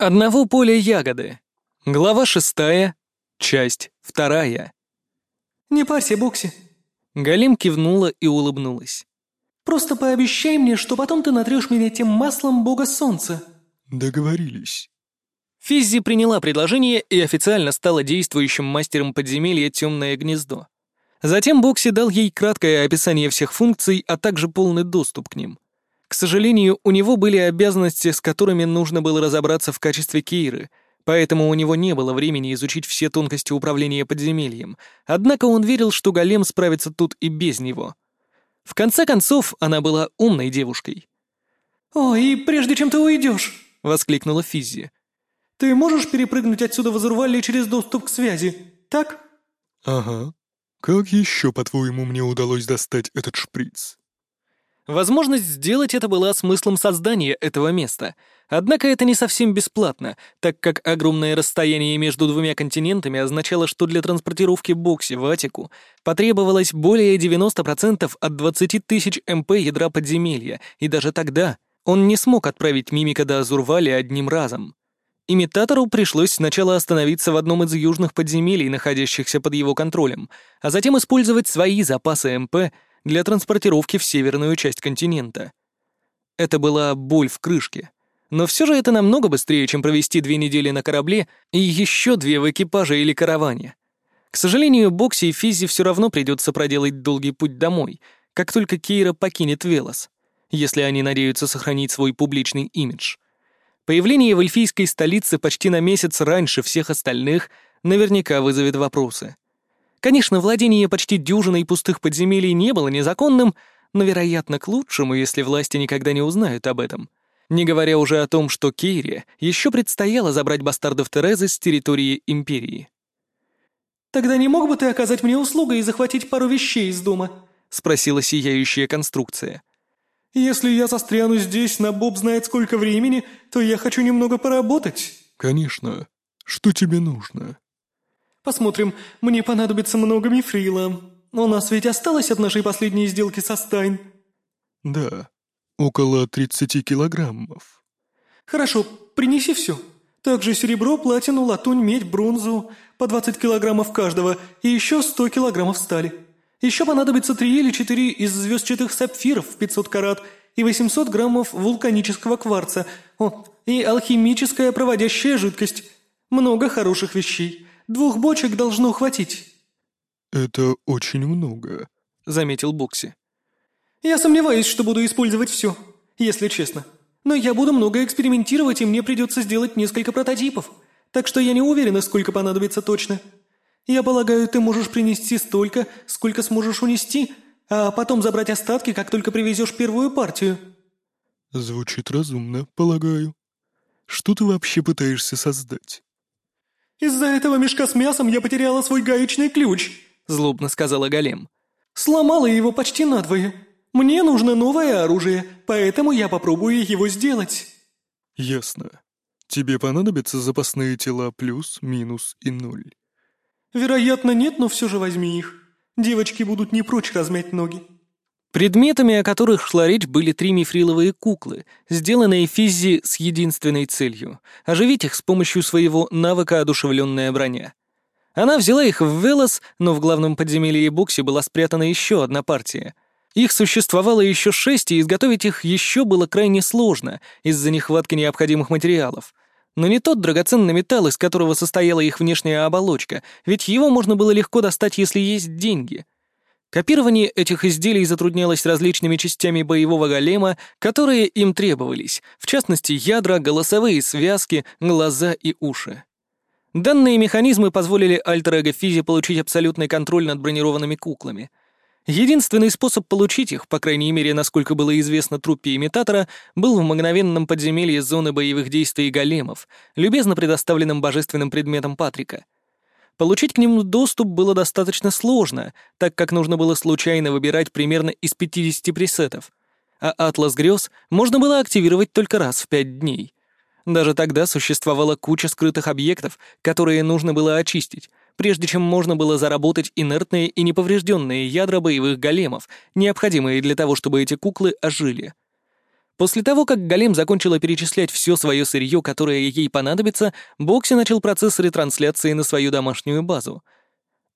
Одного поля ягоды. Глава шестая, часть вторая. «Не парься, Бокси. Галим кивнула и улыбнулась. Просто пообещай мне, что потом ты натрешь меня тем маслом бога солнца». Договорились. Физзи приняла предложение и официально стала действующим мастером подземелья «Темное гнездо». Затем Бокси дал ей краткое описание всех функций, а также полный доступ к ним. К сожалению, у него были обязанности, с которыми нужно было разобраться в качестве Кейры, поэтому у него не было времени изучить все тонкости управления подземельем, однако он верил, что Голем справится тут и без него. В конце концов, она была умной девушкой. «О, и прежде чем ты уйдешь!» — воскликнула Физзи. «Ты можешь перепрыгнуть отсюда в Азурвале через доступ к связи, так?» «Ага. Как еще, по-твоему, мне удалось достать этот шприц?» Возможность сделать это была смыслом создания этого места. Однако это не совсем бесплатно, так как огромное расстояние между двумя континентами означало, что для транспортировки Бокси в Атику потребовалось более 90% от 20 тысяч МП ядра подземелья, и даже тогда он не смог отправить мимика до Азурвали одним разом. Имитатору пришлось сначала остановиться в одном из южных подземелий, находящихся под его контролем, а затем использовать свои запасы МП — для транспортировки в северную часть континента. Это была боль в крышке. Но все же это намного быстрее, чем провести две недели на корабле и еще две в экипаже или караване. К сожалению, Бокси и Физи все равно придется проделать долгий путь домой, как только Кейра покинет Велос, если они надеются сохранить свой публичный имидж. Появление в эльфийской столице почти на месяц раньше всех остальных наверняка вызовет вопросы. Конечно, владение почти дюжиной пустых подземелий не было незаконным, но, вероятно, к лучшему, если власти никогда не узнают об этом. Не говоря уже о том, что Кейре еще предстояло забрать бастардов Терезы с территории Империи. «Тогда не мог бы ты оказать мне услугу и захватить пару вещей из дома?» — спросила сияющая конструкция. «Если я застряну здесь на боб знает сколько времени, то я хочу немного поработать». «Конечно. Что тебе нужно?» Посмотрим, мне понадобится много мифрила. У нас ведь осталось от нашей последней сделки со Стайн?» «Да, около 30 килограммов». «Хорошо, принеси все. Также серебро, платину, латунь, медь, бронзу, по 20 килограммов каждого и еще 100 килограммов стали. Еще понадобится 3 или 4 из звездчатых сапфиров в 500 карат и 800 граммов вулканического кварца, о, и алхимическая проводящая жидкость. Много хороших вещей». Двух бочек должно хватить». «Это очень много», — заметил Бокси. «Я сомневаюсь, что буду использовать все, если честно. Но я буду много экспериментировать, и мне придется сделать несколько прототипов, так что я не уверена, сколько понадобится точно. Я полагаю, ты можешь принести столько, сколько сможешь унести, а потом забрать остатки, как только привезешь первую партию». «Звучит разумно, полагаю. Что ты вообще пытаешься создать?» «Из-за этого мешка с мясом я потеряла свой гаечный ключ», — злобно сказала Голем. «Сломала его почти надвое. Мне нужно новое оружие, поэтому я попробую его сделать». «Ясно. Тебе понадобятся запасные тела плюс, минус и ноль?» «Вероятно, нет, но все же возьми их. Девочки будут не прочь размять ноги». Предметами, о которых шла речь, были три мифриловые куклы, сделанные Физзи с единственной целью — оживить их с помощью своего навыка одушевленная броня. Она взяла их в Велос, но в главном подземелье Бокси была спрятана еще одна партия. Их существовало еще шесть, и изготовить их еще было крайне сложно из-за нехватки необходимых материалов. Но не тот драгоценный металл, из которого состояла их внешняя оболочка, ведь его можно было легко достать, если есть деньги — Копирование этих изделий затруднялось различными частями боевого голема, которые им требовались, в частности ядра, голосовые связки, глаза и уши. Данные механизмы позволили альтер Физи получить абсолютный контроль над бронированными куклами. Единственный способ получить их, по крайней мере, насколько было известно труппе имитатора, был в мгновенном подземелье зоны боевых действий големов, любезно предоставленным божественным предметом Патрика — Получить к нему доступ было достаточно сложно, так как нужно было случайно выбирать примерно из 50 пресетов, а атлас грез можно было активировать только раз в 5 дней. Даже тогда существовала куча скрытых объектов, которые нужно было очистить, прежде чем можно было заработать инертные и неповрежденные ядра боевых големов, необходимые для того, чтобы эти куклы ожили. После того, как Голем закончила перечислять все свое сырье, которое ей понадобится, Бокси начал процесс ретрансляции на свою домашнюю базу.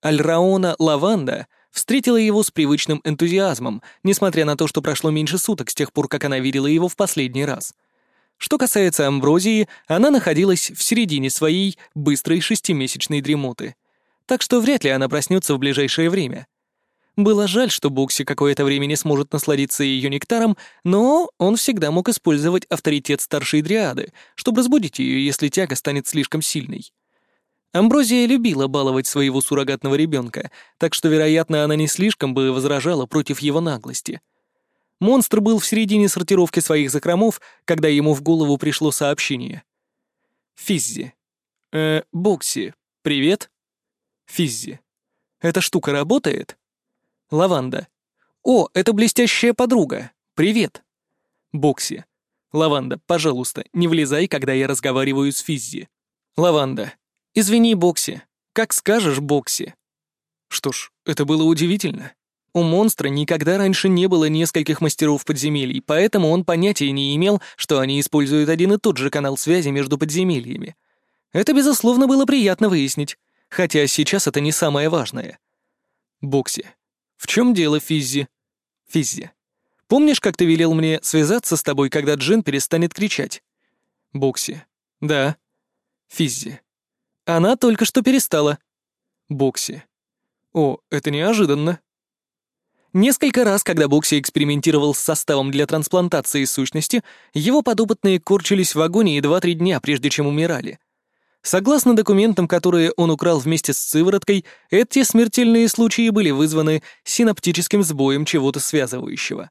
Альраона Лаванда встретила его с привычным энтузиазмом, несмотря на то, что прошло меньше суток с тех пор, как она видела его в последний раз. Что касается Амброзии, она находилась в середине своей быстрой шестимесячной дремоты. Так что вряд ли она проснется в ближайшее время. Было жаль, что Бокси какое-то время не сможет насладиться ее нектаром, но он всегда мог использовать авторитет старшей дриады, чтобы разбудить ее, если тяга станет слишком сильной. Амброзия любила баловать своего суррогатного ребенка, так что, вероятно, она не слишком бы возражала против его наглости. Монстр был в середине сортировки своих закромов, когда ему в голову пришло сообщение. Физзи. Э, Бокси, привет? Физзи. Эта штука работает? Лаванда. «О, это блестящая подруга. Привет». Бокси. «Лаванда, пожалуйста, не влезай, когда я разговариваю с Физзи». Лаванда. «Извини, Бокси. Как скажешь, Бокси». Что ж, это было удивительно. У монстра никогда раньше не было нескольких мастеров подземелий, поэтому он понятия не имел, что они используют один и тот же канал связи между подземельями. Это, безусловно, было приятно выяснить, хотя сейчас это не самое важное. Бокси. «В чем дело, Физзи?» «Физзи. Помнишь, как ты велел мне связаться с тобой, когда Джин перестанет кричать?» «Бокси. Да». «Физзи. Она только что перестала». «Бокси. О, это неожиданно». Несколько раз, когда Бокси экспериментировал с составом для трансплантации сущности, его подопытные корчились в агонии 2-3 дня, прежде чем умирали. Согласно документам, которые он украл вместе с сывороткой, эти смертельные случаи были вызваны синаптическим сбоем чего-то связывающего.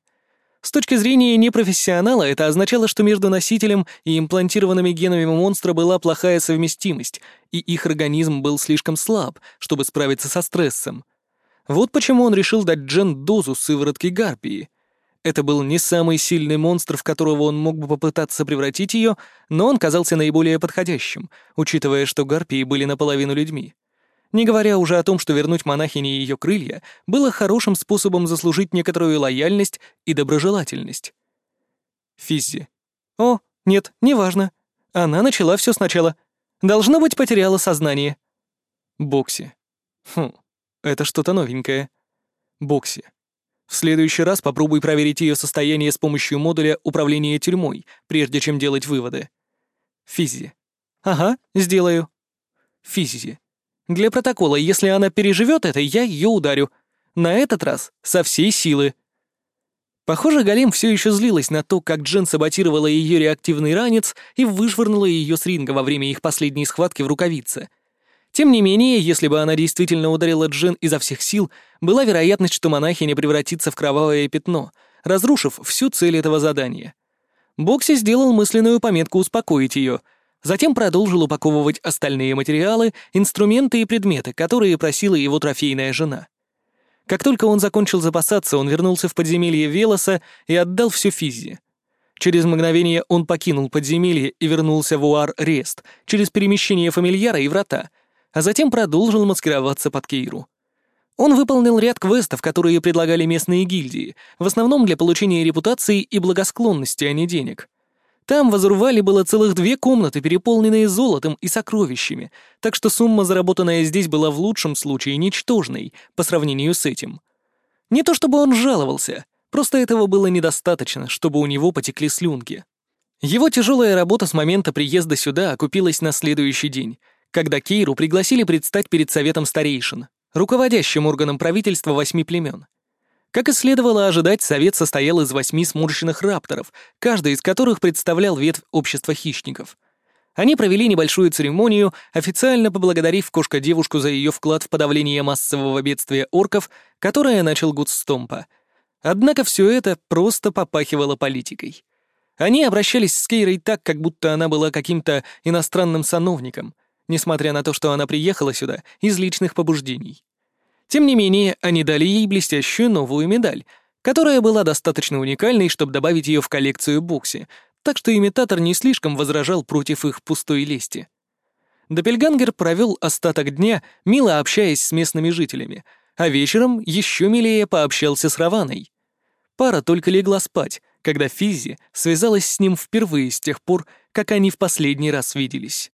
С точки зрения непрофессионала это означало, что между носителем и имплантированными генами монстра была плохая совместимость, и их организм был слишком слаб, чтобы справиться со стрессом. Вот почему он решил дать Джен дозу сыворотки гарпии, это был не самый сильный монстр, в которого он мог бы попытаться превратить ее, но он казался наиболее подходящим, учитывая, что гарпии были наполовину людьми. Не говоря уже о том, что вернуть монахине ее крылья было хорошим способом заслужить некоторую лояльность и доброжелательность. Физзи. О, нет, неважно. Она начала все сначала. Должно быть, потеряла сознание. Бокси. Хм, это что-то новенькое. Бокси. В следующий раз попробуй проверить ее состояние с помощью модуля управления тюрьмой, прежде чем делать выводы. Физи. Ага, сделаю. Физи. Для протокола, если она переживет это, я ее ударю. На этот раз со всей силы. Похоже, Галим все еще злилась на то, как Джен саботировала ее реактивный ранец и вышвырнула ее с ринга во время их последней схватки в рукавице — тем не менее, если бы она действительно ударила Джин изо всех сил, была вероятность, что монахиня превратится в кровавое пятно, разрушив всю цель этого задания. Бокси сделал мысленную пометку успокоить ее, затем продолжил упаковывать остальные материалы, инструменты и предметы, которые просила его трофейная жена. Как только он закончил запасаться, он вернулся в подземелье Велоса и отдал все Физзи. Через мгновение он покинул подземелье и вернулся в Уар-Рест через перемещение фамильяра и врата — а затем продолжил маскироваться под Кейру. Он выполнил ряд квестов, которые предлагали местные гильдии, в основном для получения репутации и благосклонности, а не денег. Там в Азурвале было целых две комнаты, переполненные золотом и сокровищами, так что сумма, заработанная здесь, была в лучшем случае ничтожной по сравнению с этим. Не то чтобы он жаловался, просто этого было недостаточно, чтобы у него потекли слюнки. Его тяжелая работа с момента приезда сюда окупилась на следующий день — когда Кейру пригласили предстать перед Советом Старейшин, руководящим органом правительства восьми племен. Как и следовало ожидать, Совет состоял из восьми сморщенных рапторов, каждый из которых представлял ветвь общества хищников. Они провели небольшую церемонию, официально поблагодарив кошка-девушку за ее вклад в подавление массового бедствия орков, которое начал Гудстомпа. Однако все это просто попахивало политикой. Они обращались с Кейрой так, как будто она была каким-то иностранным сановником — несмотря на то, что она приехала сюда из личных побуждений. Тем не менее, они дали ей блестящую новую медаль, которая была достаточно уникальной, чтобы добавить ее в коллекцию Бокси, так что имитатор не слишком возражал против их пустой лести. Доппельгангер провел остаток дня, мило общаясь с местными жителями, а вечером еще милее пообщался с Раваной. Пара только легла спать, когда Физи связалась с ним впервые с тех пор, как они в последний раз виделись.